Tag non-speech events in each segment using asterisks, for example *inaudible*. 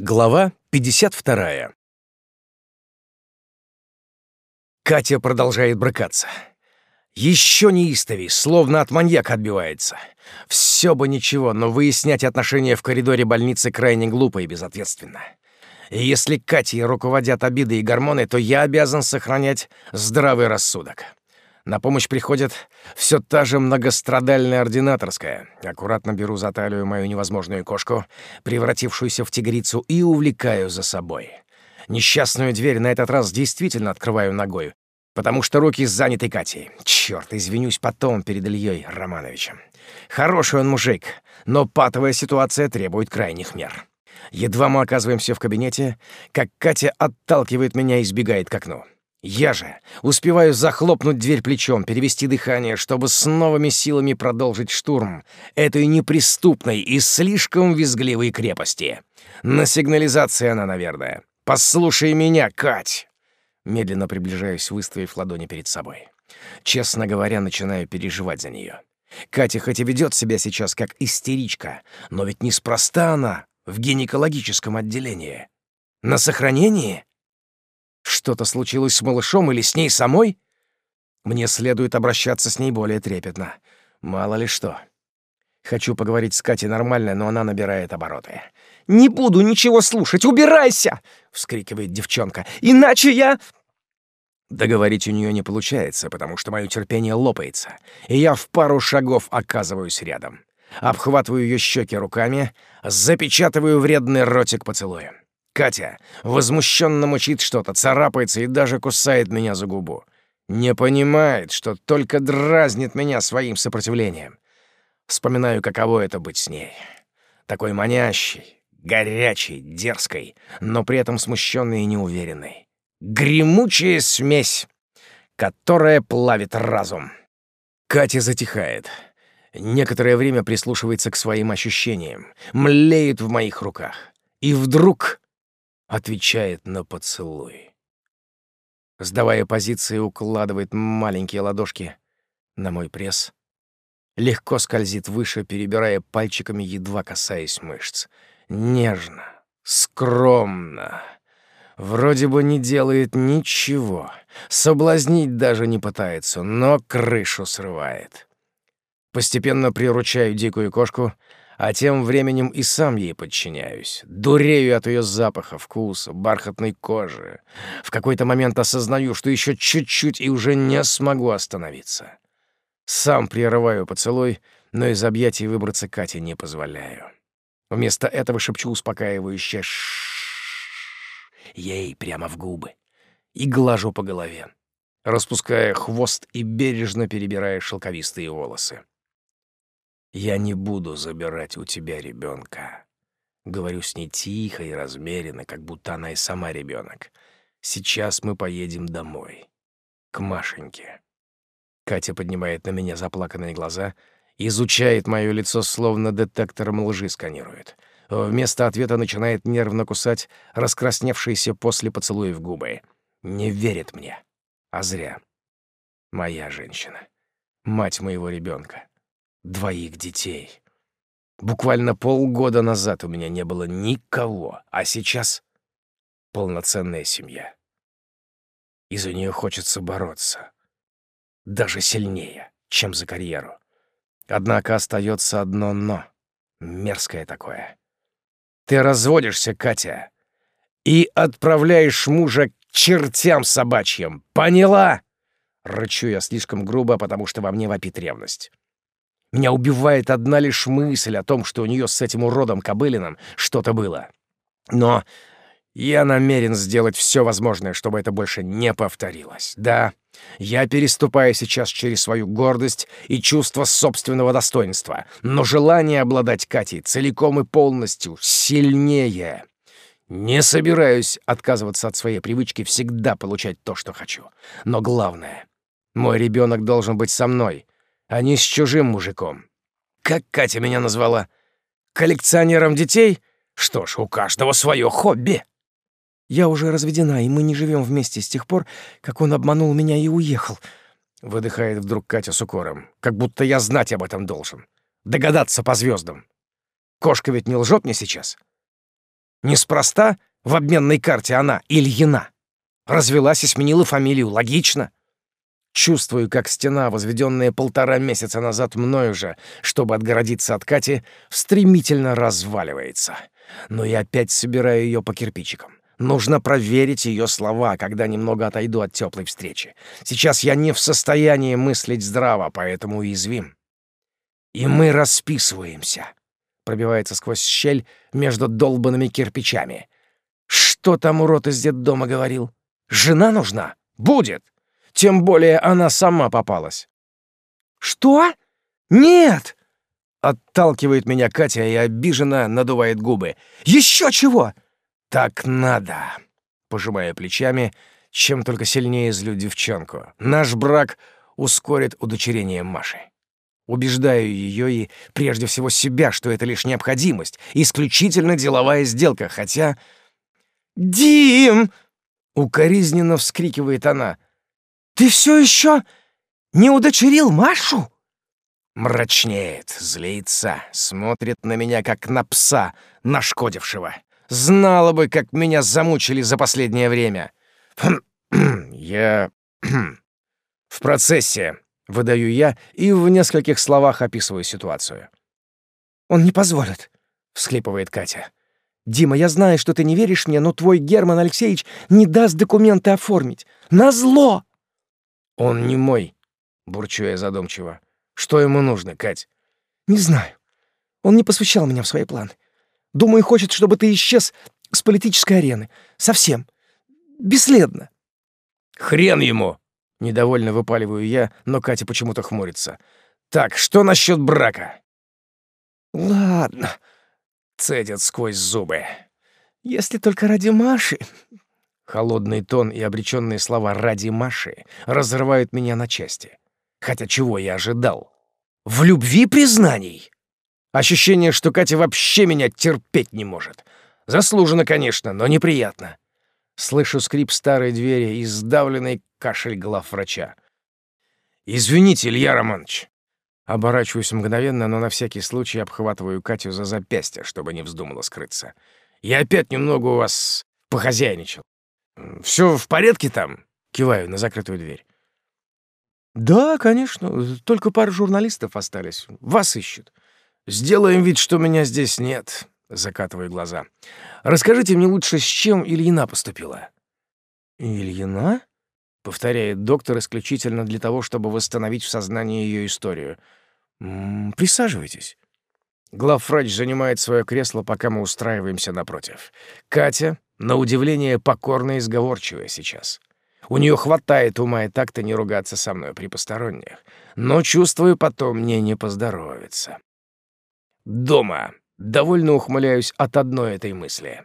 Глава 52. Катя продолжает брыкаться. Еще неистовей, словно от маньяка отбивается. Все бы ничего, но выяснять отношения в коридоре больницы крайне глупо и безответственно. И если Катей руководят обиды и гормоны, то я обязан сохранять здравый рассудок. На помощь приходит все та же многострадальная ординаторская. Аккуратно беру за талию мою невозможную кошку, превратившуюся в тигрицу, и увлекаю за собой. Несчастную дверь на этот раз действительно открываю ногой, потому что руки заняты Катей. Черт, извинюсь потом перед Ильей Романовичем. Хороший он мужик, но патовая ситуация требует крайних мер. Едва мы оказываемся в кабинете, как Катя отталкивает меня и сбегает к окну. Я же успеваю захлопнуть дверь плечом, перевести дыхание, чтобы с новыми силами продолжить штурм этой неприступной и слишком визгливой крепости. На сигнализации она, наверное. «Послушай меня, Кать!» Медленно приближаюсь, выставив ладони перед собой. Честно говоря, начинаю переживать за нее. Катя хоть и ведет себя сейчас как истеричка, но ведь неспроста она в гинекологическом отделении. На сохранении? Что-то случилось с малышом или с ней самой? Мне следует обращаться с ней более трепетно. Мало ли что. Хочу поговорить с Катей нормально, но она набирает обороты. «Не буду ничего слушать! Убирайся!» — вскрикивает девчонка. «Иначе я...» Договорить у нее не получается, потому что мое терпение лопается, и я в пару шагов оказываюсь рядом. Обхватываю ее щеки руками, запечатываю вредный ротик поцелуем. Катя возмущенно мучит что-то, царапается и даже кусает меня за губу. Не понимает, что только дразнит меня своим сопротивлением. Вспоминаю, каково это быть с ней. Такой манящей, горячей, дерзкой, но при этом смущенной и неуверенной. Гремучая смесь, которая плавит разум. Катя затихает. Некоторое время прислушивается к своим ощущениям, млеет в моих руках. И вдруг отвечает на поцелуй. Сдавая позиции, укладывает маленькие ладошки на мой пресс. Легко скользит выше, перебирая пальчиками, едва касаясь мышц. Нежно, скромно. Вроде бы не делает ничего. Соблазнить даже не пытается, но крышу срывает. Постепенно приручаю дикую кошку — а тем временем и сам ей подчиняюсь. Дурею от ее запаха, вкуса, бархатной кожи. В какой-то момент осознаю, что еще чуть-чуть и уже не смогу остановиться. Сам прерываю поцелуй, но из объятий выбраться Кате не позволяю. Вместо этого шепчу успокаивающе ей прямо в губы и глажу по голове, распуская хвост и бережно перебирая шелковистые волосы. Я не буду забирать у тебя ребенка. Говорю с ней тихо и размеренно, как будто она и сама ребенок. Сейчас мы поедем домой. К Машеньке. Катя поднимает на меня заплаканные глаза, изучает мое лицо, словно детектором лжи сканирует. Вместо ответа начинает нервно кусать раскрасневшиеся после поцелуев губы. Не верит мне. А зря. Моя женщина. Мать моего ребенка двоих детей. Буквально полгода назад у меня не было никого, а сейчас полноценная семья. И за нее хочется бороться. Даже сильнее, чем за карьеру. Однако остается одно «но». Мерзкое такое. Ты разводишься, Катя, и отправляешь мужа к чертям собачьим. Поняла? Рычу я слишком грубо, потому что во мне вопит ревность. Меня убивает одна лишь мысль о том, что у нее с этим уродом Кобылиным что-то было. Но я намерен сделать все возможное, чтобы это больше не повторилось. Да, я переступаю сейчас через свою гордость и чувство собственного достоинства, но желание обладать Катей целиком и полностью сильнее. Не собираюсь отказываться от своей привычки всегда получать то, что хочу. Но главное, мой ребенок должен быть со мной — а не с чужим мужиком. Как Катя меня назвала? Коллекционером детей? Что ж, у каждого свое хобби. Я уже разведена, и мы не живем вместе с тех пор, как он обманул меня и уехал. Выдыхает вдруг Катя с укором, как будто я знать об этом должен. Догадаться по звездам. Кошка ведь не лжет мне сейчас. Неспроста в обменной карте она Ильина. Развелась и сменила фамилию. Логично. Чувствую, как стена, возведенная полтора месяца назад мною же, чтобы отгородиться от Кати, стремительно разваливается. Но я опять собираю ее по кирпичикам. Нужно проверить ее слова, когда немного отойду от теплой встречи. Сейчас я не в состоянии мыслить здраво, поэтому уязвим. И мы расписываемся. Пробивается сквозь щель между долбанными кирпичами. Что там урод из детдома говорил? Жена нужна? Будет. Тем более она сама попалась. Что? Нет! Отталкивает меня Катя и обиженно надувает губы. Еще чего? «Так надо», — пожимая плечами, чем только сильнее злю девчонку. «Наш брак ускорит удочерение Маши». Убеждаю ее и, прежде всего, себя, что это лишь необходимость, исключительно деловая сделка, хотя... «Дим!» — укоризненно вскрикивает она. «Ты все еще не удочерил Машу?» Мрачнеет, злится, смотрит на меня, как на пса, нашкодившего. Знала бы, как меня замучили за последнее время. *clears throat* Я... *clears throat* в процессе, выдаю я и в нескольких словах описываю ситуацию. «Он не позволит», — всхлипывает Катя. «Дима, я знаю, что ты не веришь мне, но твой Герман Алексеевич не даст документы оформить. Назло!» «Он не мой», — бурчу я задумчиво. «Что ему нужно, Кать?» «Не знаю. Он не посвящал меня в свои планы. Думаю, хочет, чтобы ты исчез с политической арены. Совсем. Бесследно. Хрен ему! Недовольно выпаливаю я, но Катя почему-то хмурится. Так, что насчет брака? Ладно, цедит сквозь зубы. Если только ради Маши. Холодный тон и обреченные слова «ради Маши» разрывают меня на части. Хотя чего я ожидал? В любви признаний? Ощущение, что Катя вообще меня терпеть не может. Заслуженно, конечно, но неприятно. Слышу скрип старой двери и сдавленный кашель главврача. «Извините, Илья Романович». Оборачиваюсь мгновенно, но на всякий случай обхватываю Катю за запястье, чтобы не вздумала скрыться. «Я опять немного у вас похозяйничал. Все в порядке там?» Киваю на закрытую дверь. «Да, конечно. Только пара журналистов остались. Вас ищут. «Сделаем вид, что меня здесь нет», — закатываю глаза. «Расскажите мне лучше, с чем Ильина поступила». «Ильина?» — повторяет доктор исключительно для того, чтобы восстановить в сознании ее историю. «М -м, «Присаживайтесь». Главврач занимает свое кресло, пока мы устраиваемся напротив. Катя, на удивление, покорная и сговорчивая сейчас. У нее хватает ума и так-то не ругаться со мной при посторонних. Но, чувствую, потом мне не поздоровится. Дома. Довольно ухмыляюсь от одной этой мысли.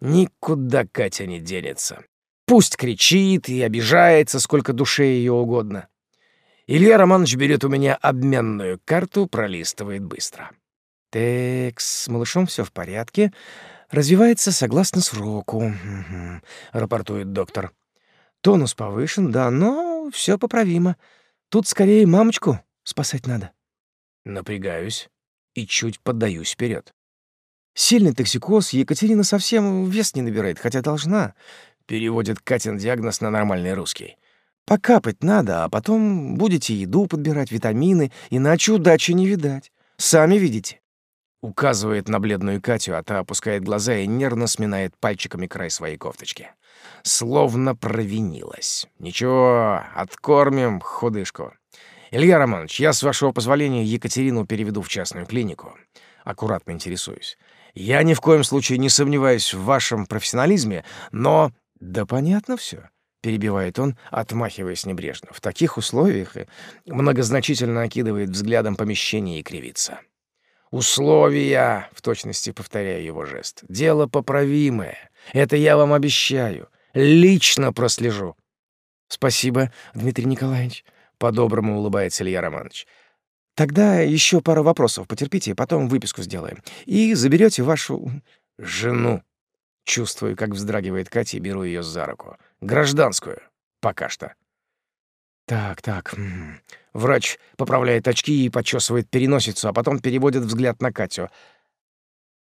Никуда Катя не денется. Пусть кричит и обижается, сколько душе ее угодно. Илья Романович берет у меня обменную карту, пролистывает быстро. «Так, с малышом все в порядке. Развивается согласно сроку», рапортует доктор. «Тонус повышен, да, но все поправимо. Тут скорее мамочку спасать надо». Напрягаюсь и чуть поддаюсь вперед. Сильный токсикоз Екатерина совсем вес не набирает, хотя должна. Переводит Катин диагноз на нормальный русский. Покапать надо, а потом будете еду подбирать, витамины, иначе удачи не видать. Сами видите. Указывает на бледную Катю, а та опускает глаза и нервно сминает пальчиками край своей кофточки. Словно провинилась. Ничего, откормим худышку. «Илья Романович, я, с вашего позволения, Екатерину переведу в частную клинику. Аккуратно интересуюсь. Я ни в коем случае не сомневаюсь в вашем профессионализме, но...» «Да понятно все», — перебивает он, отмахиваясь небрежно. «В таких условиях и многозначительно окидывает взглядом помещение и кривится». «Условия!» — в точности повторяю его жест. «Дело поправимое. Это я вам обещаю. Лично прослежу». «Спасибо, Дмитрий Николаевич», по-доброму улыбается Илья Романович. Тогда еще пару вопросов потерпите, потом выписку сделаем. И заберете вашу жену. Чувствую, как вздрагивает Катя, и беру ее за руку. Гражданскую. Пока что. Так, так. Врач поправляет очки и почесывает переносицу, а потом переводит взгляд на Катю.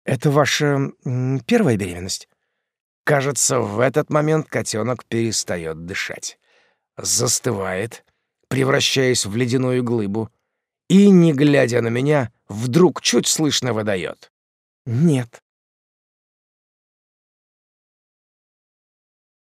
Это ваша первая беременность? Кажется, в этот момент котенок перестает дышать. Застывает, превращаясь в ледяную глыбу, и, не глядя на меня, вдруг чуть слышно выдает. «Нет».